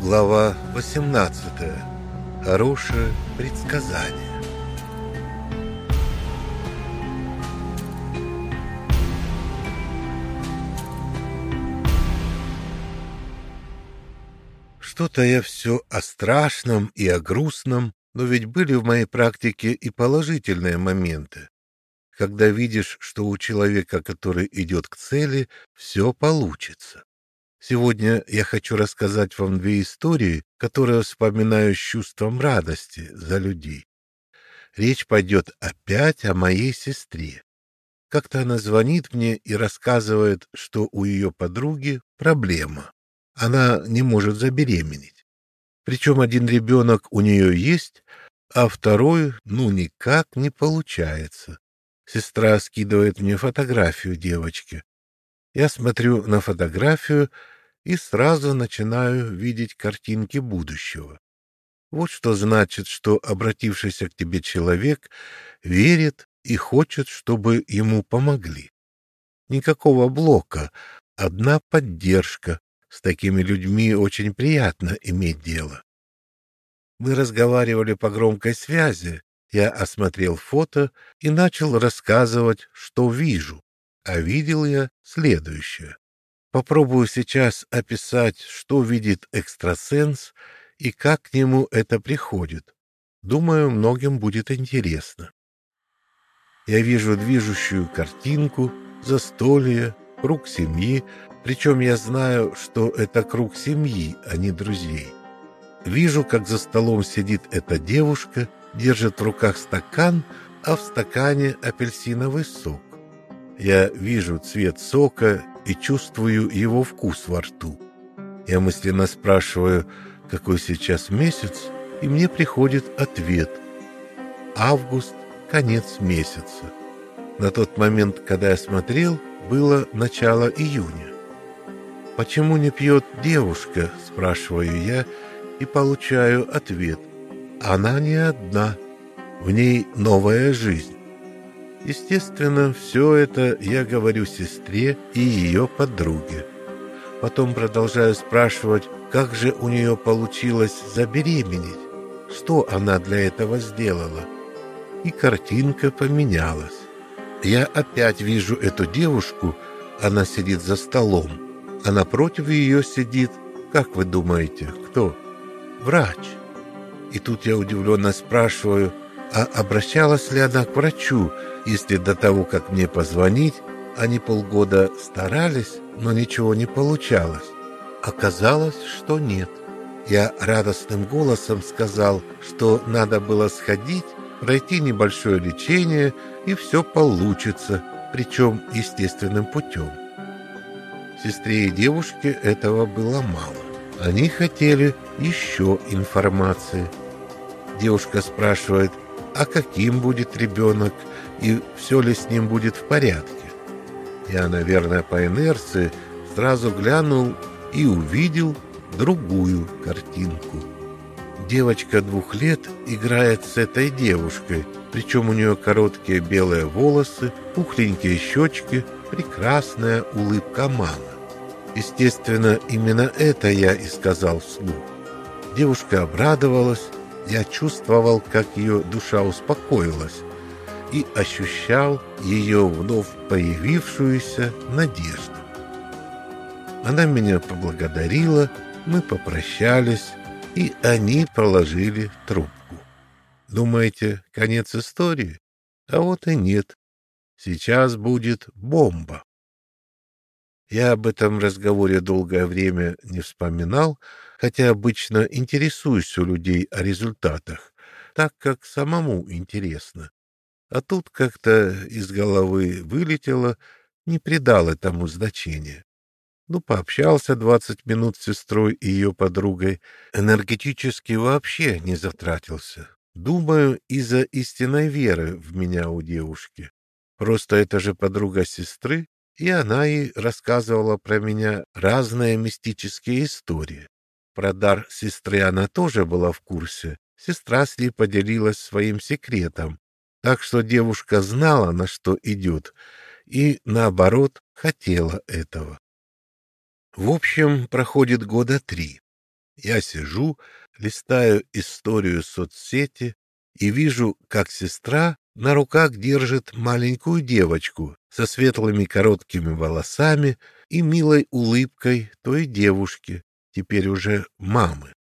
Глава 18. Хорошее предсказание. Что-то я все о страшном и о грустном, но ведь были в моей практике и положительные моменты. Когда видишь, что у человека, который идет к цели, все получится. Сегодня я хочу рассказать вам две истории, которые вспоминаю с чувством радости за людей. Речь пойдет опять о моей сестре. Как-то она звонит мне и рассказывает, что у ее подруги проблема. Она не может забеременеть. Причем один ребенок у нее есть, а второй ну никак не получается. Сестра скидывает мне фотографию девочки. Я смотрю на фотографию и сразу начинаю видеть картинки будущего. Вот что значит, что обратившийся к тебе человек верит и хочет, чтобы ему помогли. Никакого блока, одна поддержка. С такими людьми очень приятно иметь дело. Мы разговаривали по громкой связи. Я осмотрел фото и начал рассказывать, что вижу а видел я следующее. Попробую сейчас описать, что видит экстрасенс и как к нему это приходит. Думаю, многим будет интересно. Я вижу движущую картинку, застолье, круг семьи, причем я знаю, что это круг семьи, а не друзей. Вижу, как за столом сидит эта девушка, держит в руках стакан, а в стакане апельсиновый сок. Я вижу цвет сока и чувствую его вкус во рту. Я мысленно спрашиваю, какой сейчас месяц, и мне приходит ответ. Август, конец месяца. На тот момент, когда я смотрел, было начало июня. «Почему не пьет девушка?» – спрашиваю я и получаю ответ. «Она не одна. В ней новая жизнь». Естественно, все это я говорю сестре и ее подруге. Потом продолжаю спрашивать, как же у нее получилось забеременеть, что она для этого сделала. И картинка поменялась. Я опять вижу эту девушку, она сидит за столом, а напротив ее сидит, как вы думаете, кто? Врач. И тут я удивленно спрашиваю, а обращалась ли она к врачу, если до того, как мне позвонить, они полгода старались, но ничего не получалось. Оказалось, что нет. Я радостным голосом сказал, что надо было сходить, пройти небольшое лечение, и все получится, причем естественным путем. Сестре и девушке этого было мало. Они хотели еще информации. Девушка спрашивает, а каким будет ребенок, и все ли с ним будет в порядке. Я, наверное, по инерции сразу глянул и увидел другую картинку. Девочка двух лет играет с этой девушкой, причем у нее короткие белые волосы, пухленькие щечки, прекрасная улыбка мамы. Естественно, именно это я и сказал вслух. Девушка обрадовалась, я чувствовал, как ее душа успокоилась и ощущал ее вновь появившуюся надежду. Она меня поблагодарила, мы попрощались, и они проложили трубку. Думаете, конец истории? А вот и нет. Сейчас будет бомба. Я об этом разговоре долгое время не вспоминал, хотя обычно интересуюсь у людей о результатах, так как самому интересно. А тут как-то из головы вылетело, не придал этому значения. Ну, пообщался двадцать минут с сестрой и ее подругой, энергетически вообще не затратился. Думаю, из-за истинной веры в меня у девушки. Просто это же подруга сестры, и она ей рассказывала про меня разные мистические истории. Про дар сестры она тоже была в курсе. Сестра с ней поделилась своим секретом. Так что девушка знала, на что идет, и, наоборот, хотела этого. В общем, проходит года три. Я сижу, листаю историю соцсети и вижу, как сестра на руках держит маленькую девочку со светлыми короткими волосами и милой улыбкой той девушки, теперь уже мамы.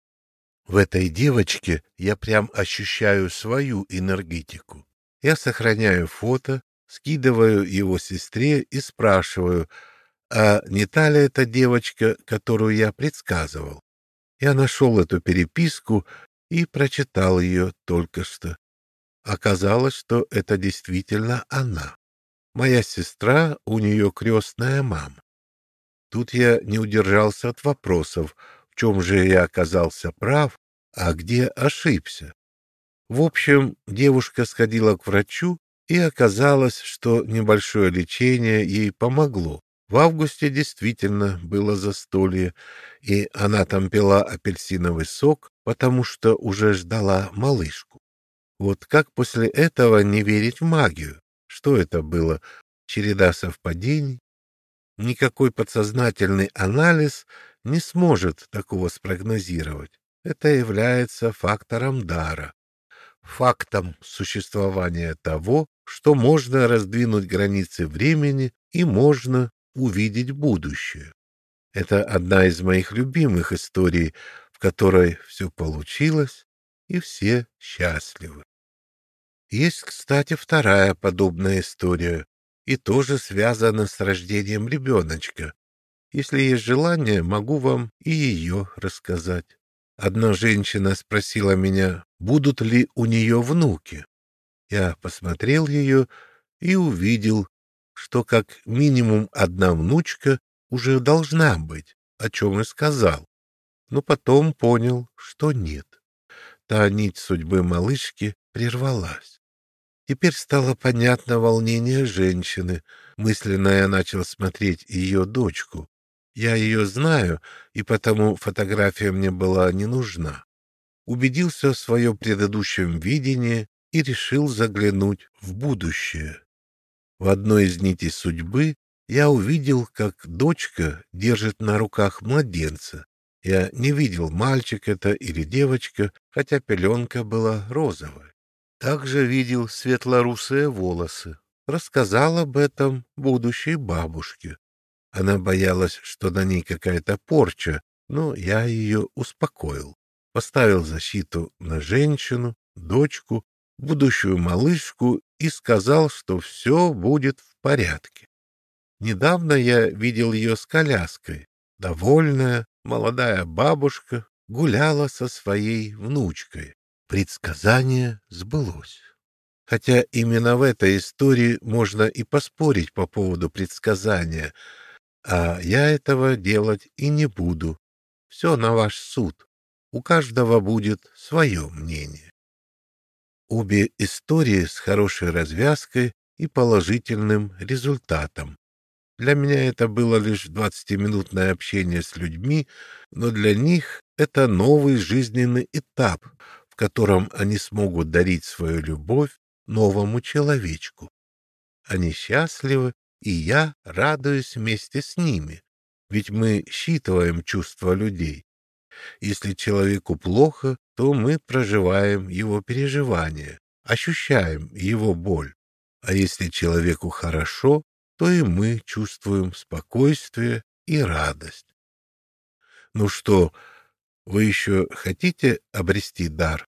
В этой девочке я прям ощущаю свою энергетику. Я сохраняю фото, скидываю его сестре и спрашиваю, а не та ли это девочка, которую я предсказывал? Я нашел эту переписку и прочитал ее только что. Оказалось, что это действительно она. Моя сестра, у нее крестная мама. Тут я не удержался от вопросов, в чем же я оказался прав, а где ошибся. В общем, девушка сходила к врачу, и оказалось, что небольшое лечение ей помогло. В августе действительно было застолье, и она там пила апельсиновый сок, потому что уже ждала малышку. Вот как после этого не верить в магию? Что это было? Череда совпадений? Никакой подсознательный анализ не сможет такого спрогнозировать. Это является фактором дара, фактом существования того, что можно раздвинуть границы времени и можно увидеть будущее. Это одна из моих любимых историй, в которой все получилось и все счастливы. Есть, кстати, вторая подобная история, и тоже связана с рождением ребеночка. Если есть желание, могу вам и ее рассказать. Одна женщина спросила меня, будут ли у нее внуки. Я посмотрел ее и увидел, что как минимум одна внучка уже должна быть, о чем и сказал. Но потом понял, что нет. Та нить судьбы малышки прервалась. Теперь стало понятно волнение женщины. Мысленно я начал смотреть ее дочку. Я ее знаю, и потому фотография мне была не нужна. Убедился в своем предыдущем видении и решил заглянуть в будущее. В одной из нитей судьбы я увидел, как дочка держит на руках младенца. Я не видел, мальчик это или девочка, хотя пеленка была розовая. Также видел светлорусые волосы. Рассказал об этом будущей бабушке. Она боялась, что на ней какая-то порча, но я ее успокоил. Поставил защиту на женщину, дочку будущую малышку и сказал, что все будет в порядке. Недавно я видел ее с коляской. Довольная, молодая бабушка гуляла со своей внучкой. Предсказание сбылось. Хотя именно в этой истории можно и поспорить по поводу предсказания, а я этого делать и не буду. Все на ваш суд. У каждого будет свое мнение. Обе истории с хорошей развязкой и положительным результатом. Для меня это было лишь двадцатиминутное общение с людьми, но для них это новый жизненный этап, котором они смогут дарить свою любовь новому человечку. Они счастливы, и я радуюсь вместе с ними, ведь мы считываем чувства людей. Если человеку плохо, то мы проживаем его переживания, ощущаем его боль. А если человеку хорошо, то и мы чувствуем спокойствие и радость. Ну что, вы еще хотите обрести дар?